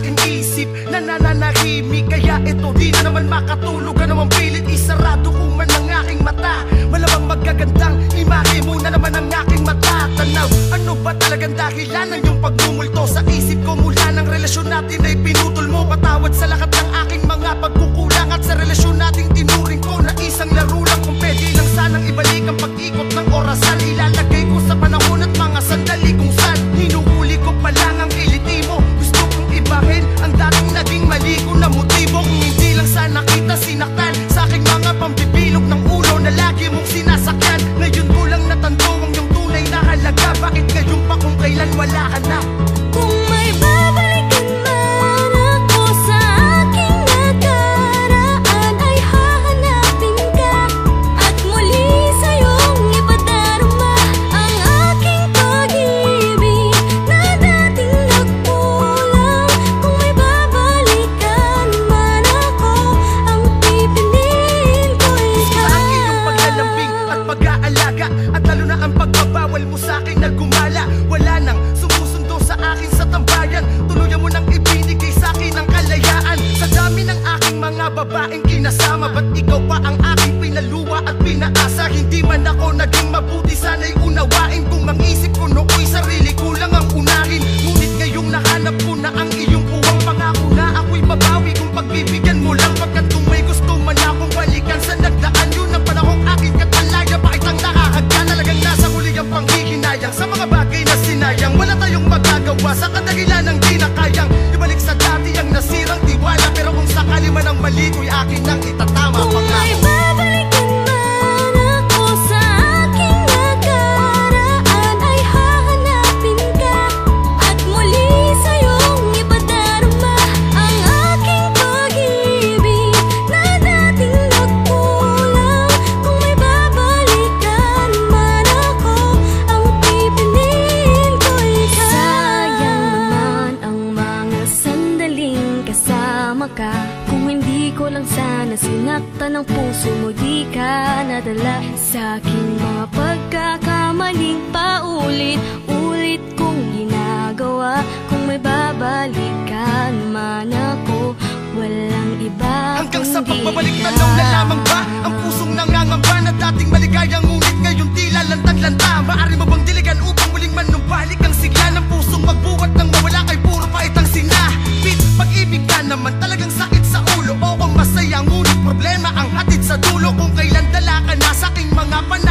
aking isip. Na nananahimik Kaya ito di na naman makatulog. Ka naman pilit? Isarado ko man ang aking mata. Malamang magagandang imahe mo na naman ang aking mata? Tanaw, ano ba talagang dahilan ng iyong pagmumulto Sa isip ko mula ng relasyon natin ay pinutol mo? Patawad sa lahat ng aking mga pagkukulang At sa relasyon nating tinuring ko na isang laro lang Kung pwede lang sanang ibalik ang pag-ikot ng orasan Ilalagay Ang pagbabawal mo sa akin na Wala nang sumusundo sa akin sa tambayan. Tuluyan mo nang ibinigay sa akin ang kalayaan. Sa dami ng aking mga babaeng kinasama Ba't ikaw lang sana sinakta ng puso mo Di ka nadala. Sa aking mga pagkakamaling Paulit-ulit kong ginagawa. Kung may babalikan man ako Walang iba Hanggang sa pagbabalik na lang na lamang ba Ang pusong nangangamba na dating maligaya Ngunit ngayon tila lantang-lanta Maari mo bang Atid sa dulo kung kailan dala ka. Na sa aking mga panahon